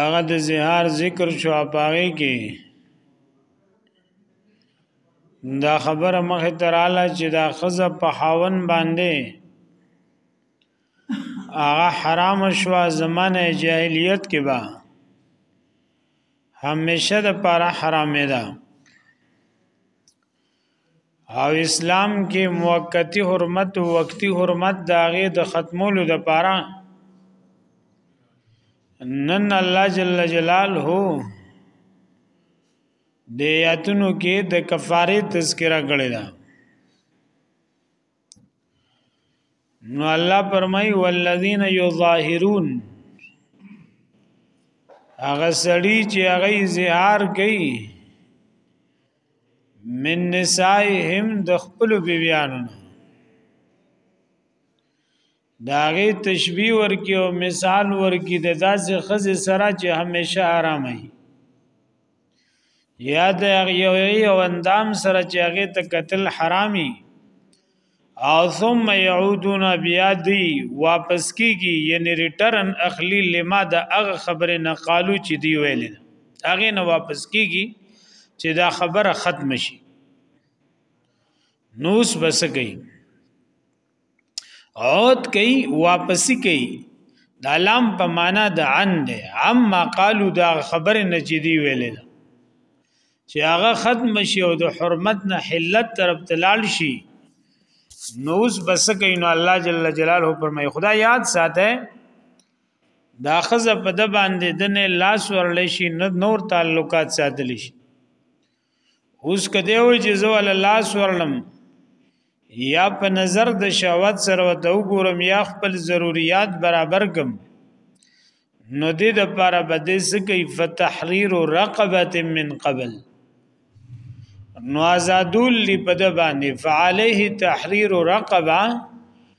هغه د زهار ذکر شو پاغه کې دا خبره مخه تراله چې دا خزه په حاون باندې هغه حرام شو زمانه جاهلیت کې با همیشه د پاره حرامه ده او اسلام کې موقتی حرمت او وقتی حرمت داغه د ختمولو د پاره نن الله جل جلاله د یاتونو کې د کفاره تذکرہ کړی دا نو الله پرمای والذین یظاهرون هغه سړی چې هغه زهار کوي من نسائهم د خپل بیبیانو داغه تشبیه ورکی او مثال ورکی د داسې خزه سره چې همیشه آرام وي یا د یو یو اندام سره چې هغه ته قتل حرامي او ثم يعودون بیا دی واپس کیږي یعنی ریټرن اخلی لما د هغه خبره نه قالو چې دی ویل هغه نه واپس کیږي چې دا خبره ختم شي نوس بس گئی عود کئ واپس کئ د علام په معنا د عن ده عما قالو دا خبر نه جدي ویل چې هغه ختم شي او د حرمت نه حلت طرف تلال شي نو اوس بس کین الله جل جلاله فرمای خدا یاد ساته دا خزه په د باندې د نه لاس ورل شي نه نور تعلقات ساتل شي اوس کده وي چې زو الله لاس ورلم یا په نظر د شهوت سره وته وګورم یا خپل ضرورت برابر کم نو دې د پاره بده سکی فتحریر رقبه من قبل نو آزادول لپاره باندې فعليه تحرير رقبه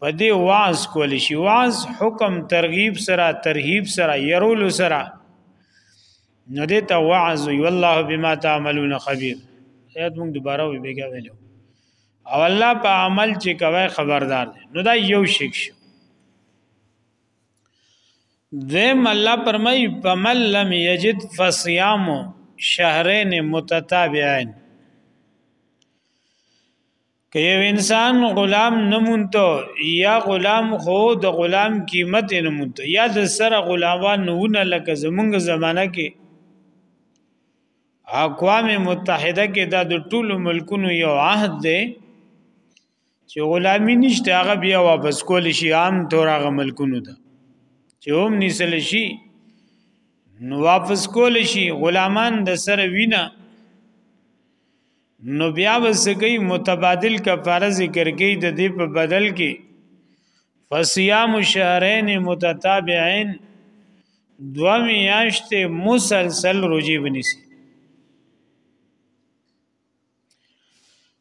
په دې واز کول شي واز حکم ترغیب سره ترهیب سره يرول سره نو دې ته واعظ وي والله بما تعملون خبير آیات موږ دوباره وی بیګا ویلو او الله په عمل چې کوي خبردار دی نو دا یو شک شو ذم الله پرمای فمن لم یجد فصيام شهرين متتابعين که یو انسان غلام نه مونته یا غلام خو د غلام قیمت نه مونته یا د سره غلامان نه لکه زمونږ زمانہ کې اقوام متحده کې دا د ټولو ملکونو یو عهد دی چې غلامی نشته هغه بیا واپس کول شي عام تور هغه ملکونو ته چې هم نیسل شي نو واپس کول شي غلامان د سره وینا نو بیا وسګي متبادل کفاره ذکر کوي د دې په بدل کې فصيام شهرين متتابعين دو میاشت مسلسل روزي بنسي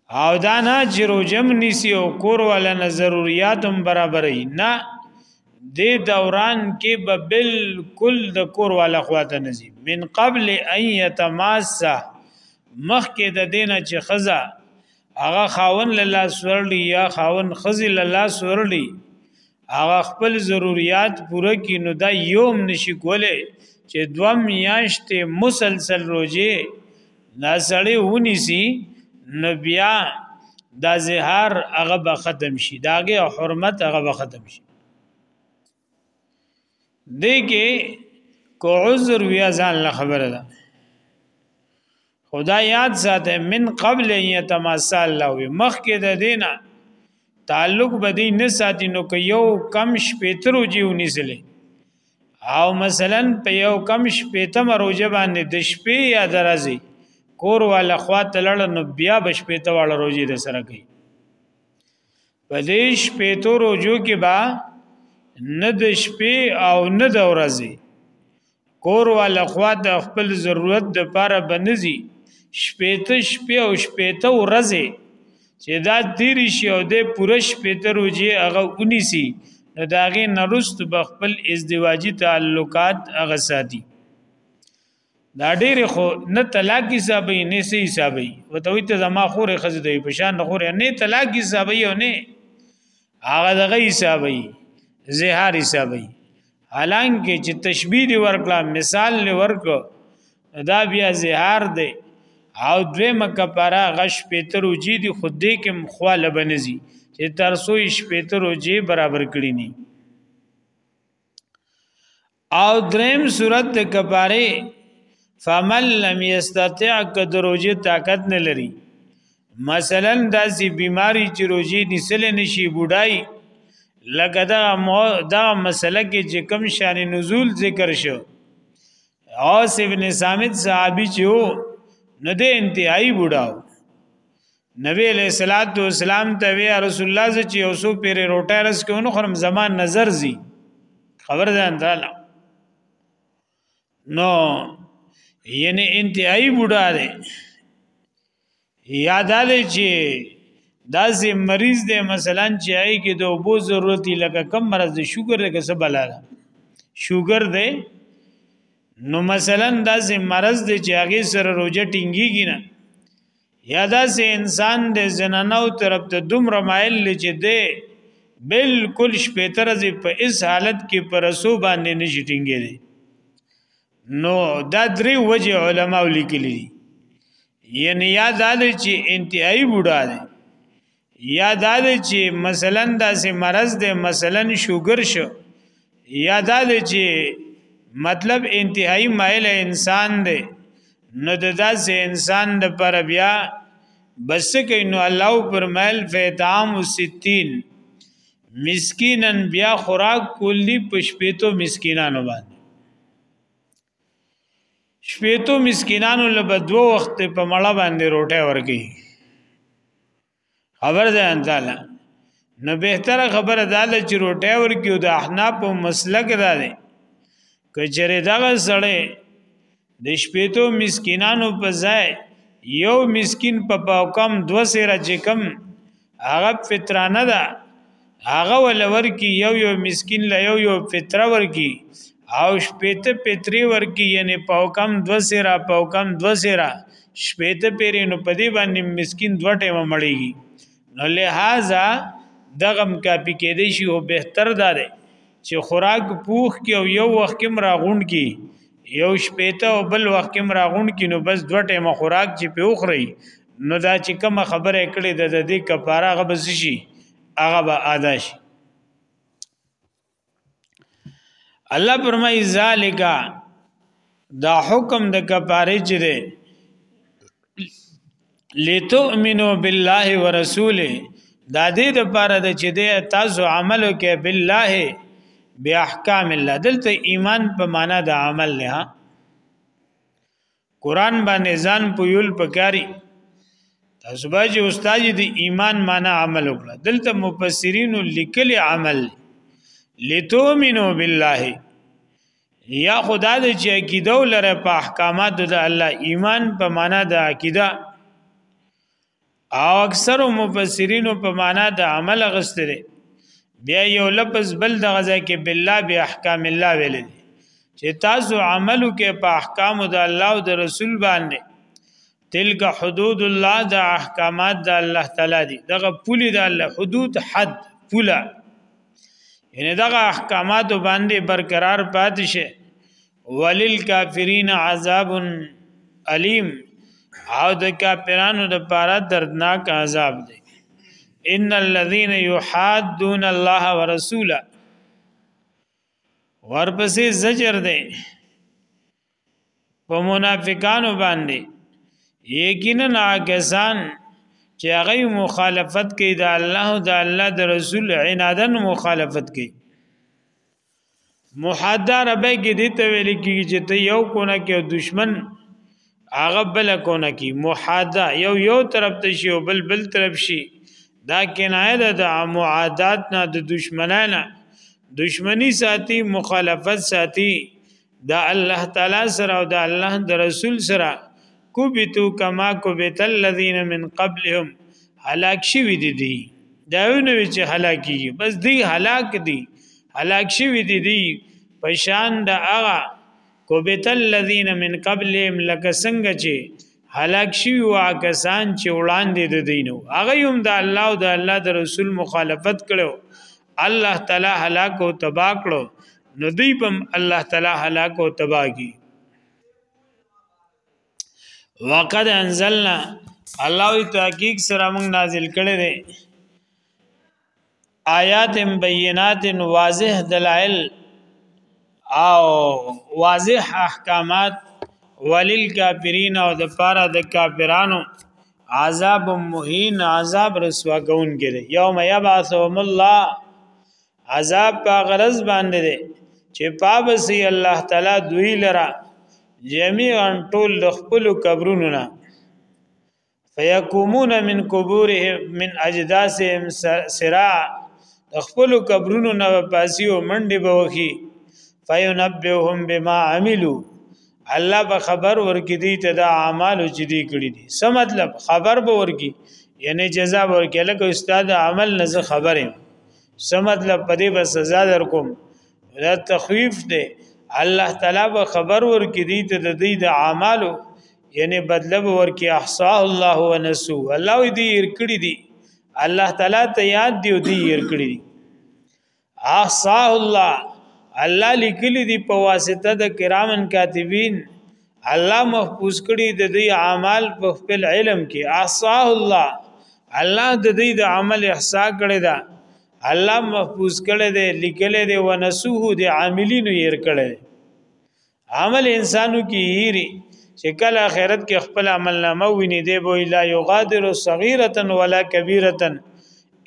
او دا نه چې روزم نسی او کور ولا نه ضرورتم برابرې نه دې دوران کې به بالکل د کور والا خواته نزي من قبل ان يتماسه مخکې د دینه چې خزا هغه خاون لاله سورلی یا خاون خزی لاله سورلی هغه خپل ضرورت پوره کړي نو دا یوم نشي کوله چې دوم میاشتې مسلسل روزي دا سړی ونی سي نو بیا دا زهار هغه به ختم شي داګه حرمت هغه به ختم شي دې کې کو عذر ویا ځان له خبره ده خدا یاد ساته من قبل ان يتمثل له مخکې د دینه تعلق بدی نه ساتي نو که یو کم شپېترو جیو نیسلې او مثلا په یو کم شپېتم روزه باندې د شپې یا درځي کور والا خوا تلړ نو بیا بشپېته والا روزي د سره کوي په دې شپې تو روزو کې با نه د شپې او نه د ورځې کور والا خوا د خپل ضرورت د پاره بنزي شپې ته شپې او شپې ته ورځې چې دا تیری شي او د پوره شپې ته روزي هغه اونې سي نو داغه نرست بخپل ازدواجی تعلقات هغه ساتي دا ډېر خو نه طلاق حسابي نه سي حسابي وته وي ته زما خور خزه دی په شان خور نه طلاق حسابي او نه هغه دغه حسابي زهار حسابي حالانکه چې تشبيه دی ورکړه مثال دی ورکړه دا بیا زهار دی او دوی مکفاره غش پیتر وجی دی خود دې کې مخواله بنزي چې ترسو یې شپېتر وجی برابر کړی نه او دریم صورت د کفاره فمن لم یستطع کدروجه طاقت نه لري مثلا داسې بیماری چې روزي نسل نشي بډای لکه دا مو دا مسله کې چې کم شان نزول ذکر شو اوس ابن سامد صحابي چې وو نو د انتهایی بډاو نبی علیہ الصلات والسلام ته وی رسول الله ز چې اوسو پیر روټه رس کې اون خرم زمان نظر زی خبر ده انده نو یعنی انتهایی بوډا دی یاد دی چې دا سه مریض دی مثلا چې آی کې د وبو ضرورت لکه کم مرز د شوګر لکه څه بلا شوګر دی نو مثلا دا سه مرز دی چې هغه سره روزه ټینګیږي نه یا دا سه انسان د زنانو طرف ته دومره مایل لچې دی بالکل شپې تر ځې په اس حالت کې پر رسو باندې نشي ټینګې دي نو دا درې وجه علما لیکلي دي یعنی یا دا چې انتهایی بوډا دی یا دا دی چې مثلا داسې مرض دی مثلا شوګر شو یا دا دی چې مطلب انتهایی مایل انسان دی نو د داسې انسان د پر بیا بس کوي نو الله پر مایل فیتام 60 مسکینن بیا خوراک کولی پشپېتو مسکینانو باندې شپېتو مسکینانو له بدو وخت په مړه باندې روټه ورګي خبر ده ان تعالی نو بهتره خبره ده چې روټه ورګي او د احناف په مسلک ده ده کچره دغه سړی د شپېتو مسکینانو په ځای یو مسکین په پاکم دو سره چې کم هغه فطرانه ده هغه ولور کی یو یو مسکین له یو یو فطره ورکی او شپېته پتری ورکی یعنی پاوکم دو سرا پاوکم دو سرا شپېته پیری نو پدی باندې مسکین دو ټیمه مړیږي نو لہذا دغم کاپی کېدې شي او بهتر دا دی چې خوراک پوخ کې او یو وخت کې مراغون کې یو شپېته او بل وخت کې مراغون کې نو بس دوه ټیمه خوراک چې په وخوري نو دا چې کوم خبره کړې ده د دې کفاره هغه بس شي هغه به ادا شي الله پرمای ذالکا دا حکم د کفاره چې ده لتؤمنو بالله ورسوله دا دې د پاره د چې دې تاسو عمل کې بالله بیا احکام الله دلته ایمان په معنا د عمل نه قران باندې ځان پویل پکاري تاسو به چې استاد د ایمان معنا عمل وکړه دلته مفسرین لیکلي عمل لتومنو بالله یا خدا دې چې عقیده ولره په احکامات د الله ایمان په معنا د عقیده او اکثر مفسرین په معنا د عمل غستره بیا یو لفظ بل د غزا کې بالله به احکام الله ویل چې تاسو عملو کې په احکام د الله او د رسول باندې تلک حدود الله د احکامات د الله تعالی دي دغه پولی د الله حدود حد پولا یعنی دغه احکامات باندې برقرار پاتې شي ولل کافرین عذاب الیم او د کافرانو د پاره دردناک عذاب دی ان الذين يحادون الله ورسوله ورپسې زجر دی په منافقانو باندې یقینا کسان چې هغه مخالفت کوي د الله او د الله د رسول عنادن مخالفت کوي محاده ربه کې دې ته ویل کېږي چې ته یو کونه کې او دشمن هغه بل کونه کې محاده یو یو طرف ته شي او بل بل طرف شي دا کنایه ده د معادات نه د دشمنانه دشمنی ساتي مخالفت ساتي دا الله تعالی سره او دا الله د رسول سره کوبتو کما کوبت الذين من قبلهم هلاک شوی دي دي دا نه چې هلاکی بس دی هلاک دي هلاک شوی دي دي پشان د هغه کوبت الذين من قبلهم لکه څنګه چې هلاک شوی وا کسان چې وړاندې د دینو هغه هم د الله او د الله د رسول مخالفت کړو الله تعالی هلاک او تبا کړو نو دوی بم الله تعالی هلاک او تبا کی وقد انزلنا الله وی تحقیق سره موږ نازل کړي دي آیات بینات واضح دلائل او واضح احکامات وللکافرین او د پاره د کافرانو عذاب مهین عذاب رسوا کون کې دی یوم یبعثهم الله عذاب په غرض باندې دی چې پابسي الله تعالی دوی لرا جميعا ټول خپل قبرونو نه فیقومون من قبورهم من اجداسهم سرا خپل قبرونو نه پاسی او منډه بوخي فینبهم بما عملوا الله به خبر ورکې دي ته دا اعمال چې دي کړی دي څه مطلب خبر به ورکې یعنی جزا به ورکې لکه استاد عمل نه زه خبره څه مطلب په دې به سزا در کوم دا تخویف دی الله تعالی به خبر ورکې دي ته د دې د اعمالو یعنی بدله ورکی احصاه الله ونسو الله دې ير کړی دي الله تعالی ته یاد دی دې ير کړی دي احصاه الله الله لیکلی دي په واسطه د کرامن کاتبین الله محفوظ کړی د دې اعمال په خپل علم کې احصاه الله الله د دې د عمل احصا کړی دا الله محفوظ کړی دی لیکلی دی ونسوه د عاملینو ير کړی دی عمل انسانو کې هیری چې کله آخرت کې خپل عمل نامه ویني دی به لا یغادر صغیره ولا کبیره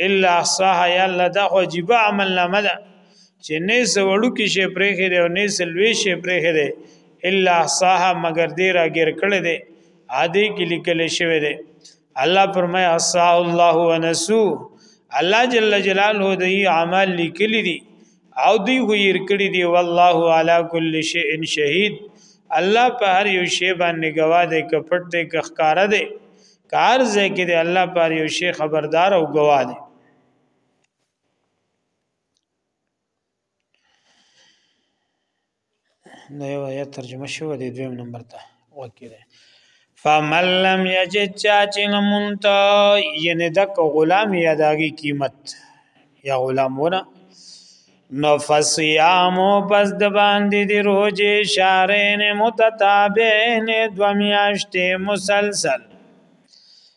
الا احصاها یا الله دا خو عجیب عمل نامه ده چې نه سوړو کې شي پرې خره او نه سلوي شي پرې خره الا احصاها مگر دې راګر کړي دي عادي کې لیکل شوی دی الله فرمای اصا الله ونسو الله جل جلاله دی عمل لیکلی دی او دی غیر کړی دی والله علی کل شیء شهید الله په هر یو شی باندې گواه دی کپټ دی کخکار دی کار ځکه دی الله په هر یو شی خبردار او گواه دی دا یو آیت ترجمه شو دی دویم نمبر ته وکړه فمن لم یجد چاچن منتا یعنی دک غلام یا داغی قیمت یا غلام ونه نو فصیامو پس د باندې دی روزه شارین متتابعین دو میاشتې مسلسل